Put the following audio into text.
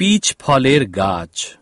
Pitch ফলের গাছ।